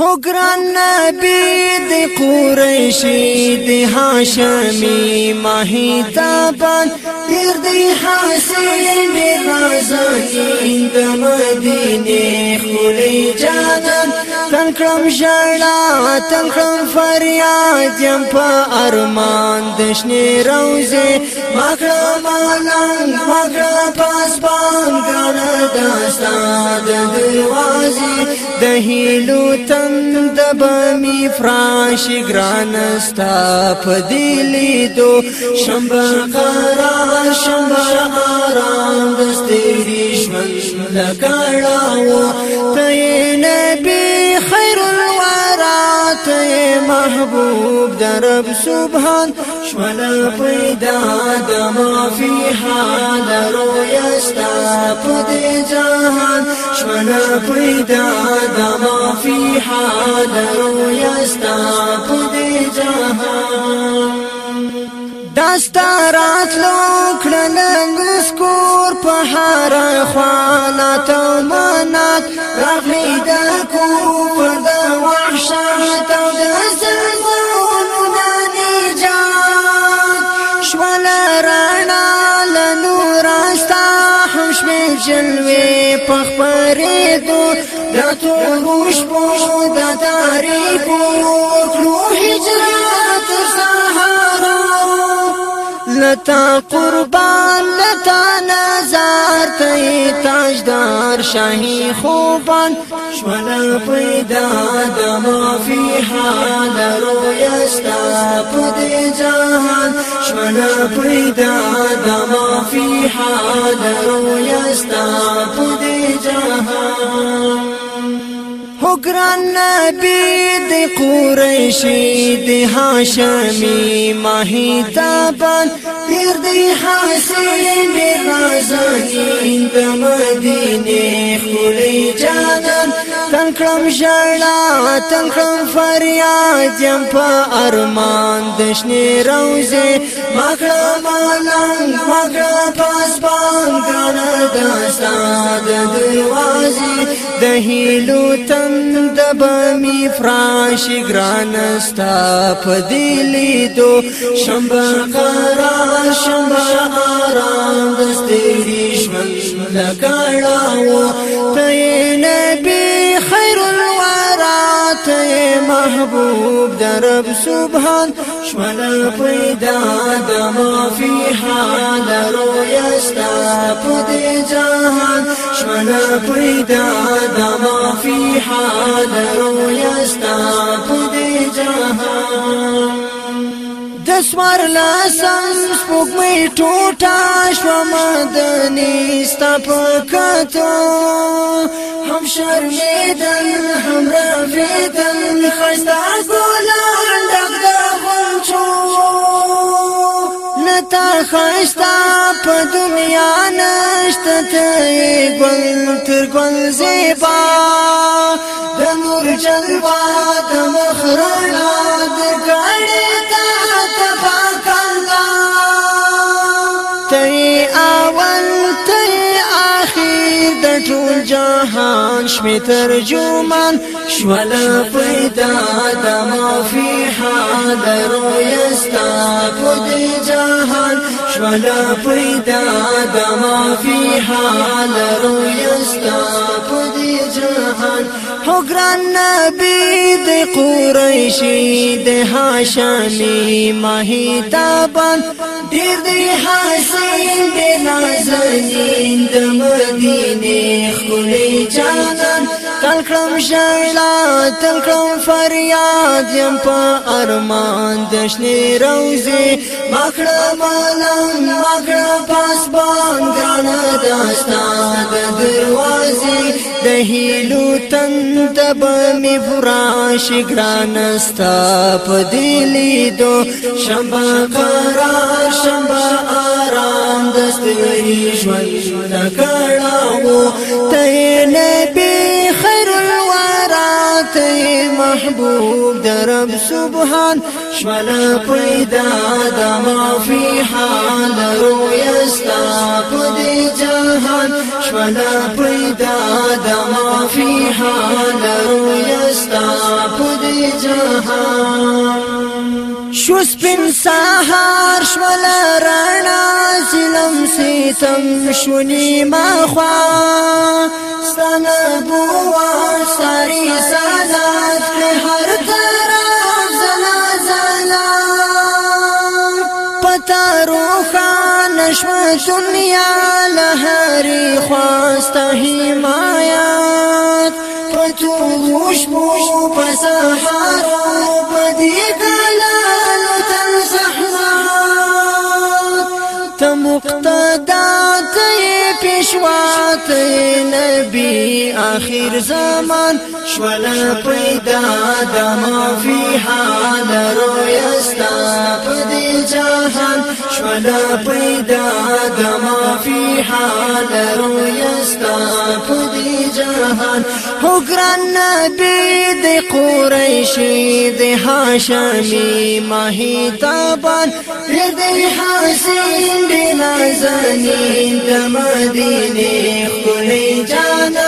هو ګران نبی د قریشی د هاشمی ماهی تابان پیر د حسین غزنین د مدینه خلی جانان وطن کړم ژړا وطن کړم فریاد يم په ارمان د شنې روزه ما کړم لنګ ما کړم پاسبان ګره داستا د دروازه د هیلو تم د بمی فراش ګران ستا په دلی دو شمبه قرار شمبه آرام دستې دشمن لکړاو ته نه محبوب درب سبحان شمل پیدا د مافی حال رویستا پد جهان شمل پیدا د مافی حال رویستا پد جهان دستا رات لوکړل مسکور په هر خوانه ته منات راغلی د کو پر جلوی پخپری دو دا توروش بو دا داری بو کلو حجرات سهارا لتا قربان لتا نظار تای تاج دا شهر شهي خوبا شوال القداد ما فيها لرو يستاب دي جهان شوال القداد ما فيها لرو يستاب دي جهان خو ګران نبی د قریشی د هاشمی ماهی تابان پیر د حسین غزانی د مدینه خلی جانان تنکرم ژړا تنکرم فریاد یم په ارمان د شنې روزه مګړه مالنګ مګړه پاسبان ګران د ساده دروازه د هیلو تن د بمی فراش ګران ستا په دلی دو شمبا قرار شمبا آرام دستری شمن لګړاو ته محبوب درب سبحان شمل پیدا دما فيها درو حال رویستا جهان شمل پیدا دما فيها درو حال رویستا جهان سوار لاسم سپوږمۍ ټوټه شوم د نيستا په کتو هم شرمېدل هم راوېدل خستا ګلان دغ غونچو نتا خستا په دنیا نشته ته ګل تر ګل زیبا د نور جلوه د مخ رڼا جهان شمی ترجمان شوال پیدا دا ما فی حال رویستا خود جهان شوال پیدا دا فی حال رویستا هو ګران نبی د قریشی د هاشمی ماهی تابان ډیر دی حسین د نازنین د مدینه خلی جانان تل کړم شایلا تل کړم فریاد يم په ارمان د شنې روزي مخړه مالم مخړه پاسبان ګران داستا د دروازې د هیلو ته وطن تب می فراش گران استا پدلی دو شمبا قرا شمبا آرام دست لري ژوند تکړه وو محبوب درب سبحان شمل پیدا دا ما فی حال رویستا پدی جهان شمل پیدا دا ما فی حال رویستا پدی جهان شو سپین سهار شول رڼا ظلم ستم شونی ما خوا ستنه بو ساری ساری روخان شو دنیا لهری خواست حمایت پتو موش مو پسحارا پدی دلال تنزحنا تمقتدات شوات نبی آخر زمان شول پیدا دما فی حال رویستا پدی جهان شول پیدا دما فی حال رویستا ستا پدی جهان هو ګران نبی د قریشی د هاشمی ماهی تابان د حسین بن زنین د مدینه خلی جانا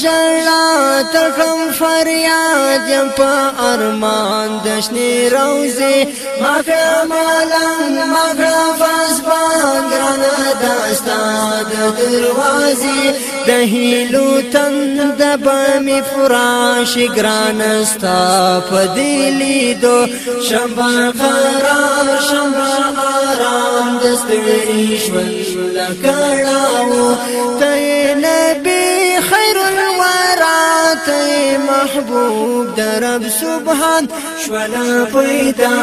ژړا تر کوم فریاد یم په ارمان د شنې روزي ما کمالان ما غفاس باندې نه داستا د دروازې د هیلو تند بمې فراش ګران ستا په دو شمع قرار شمع آرام د ستړي ژوند لکړاو نبی ته محبوب درب سبحان شولا پیدا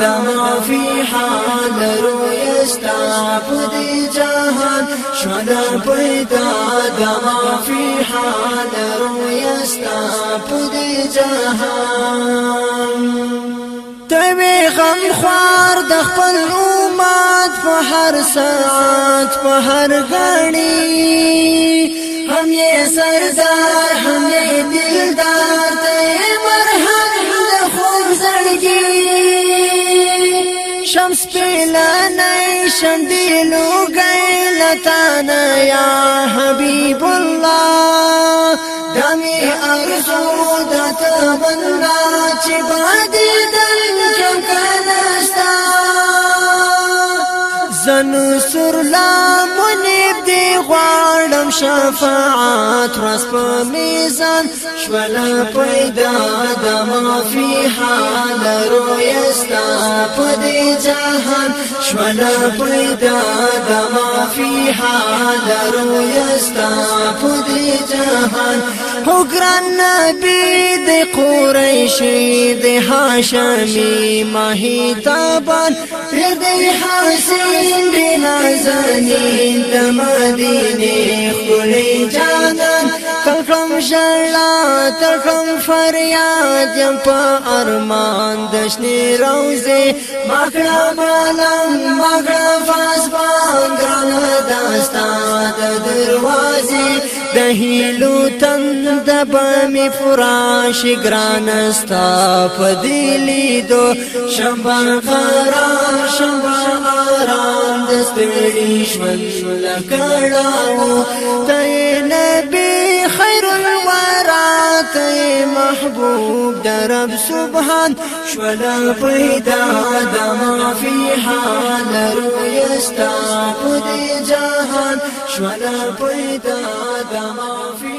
د معفي حال رويستا پدي جهان شولا پیدا د معفي حال رويستا پدي جهان تمی غم خوار د خپل اومات په هر ساعت په هر غړی هم یې سردار هم یې دلدار ته مرهم د خوب زړګي شمس پیلا نه شندلو گئے لتا نه یا حبیب الله دمي ارزو د تمنا چې باندې دل کنستا زنو سرلا منی غواړم شفاعت راس په میزان شولا پیدا د مافي حال رويستا په دې جهان شولا پیدا د مافي حال رويستا په دې جهان هو ګران نبی د قریشی د هاشمی ماهی تابان دې حسین بنا زنین تمام ویني خولي جانان ترکم شړلا ترکم فریاد يم په ارمان دشني روزي ماګړه مالم ماګړه فاس باندې داستا د دروازه د هیلو تند بام فراش ګران استا فدلی دو شمبا خرا شمبا آرام د ستړي ژوند لکړاو ته نبی خیر الورا ته محبوب درب سبحان شولا پیدا د ما فی حال روی استا په شولا پیدا د مافی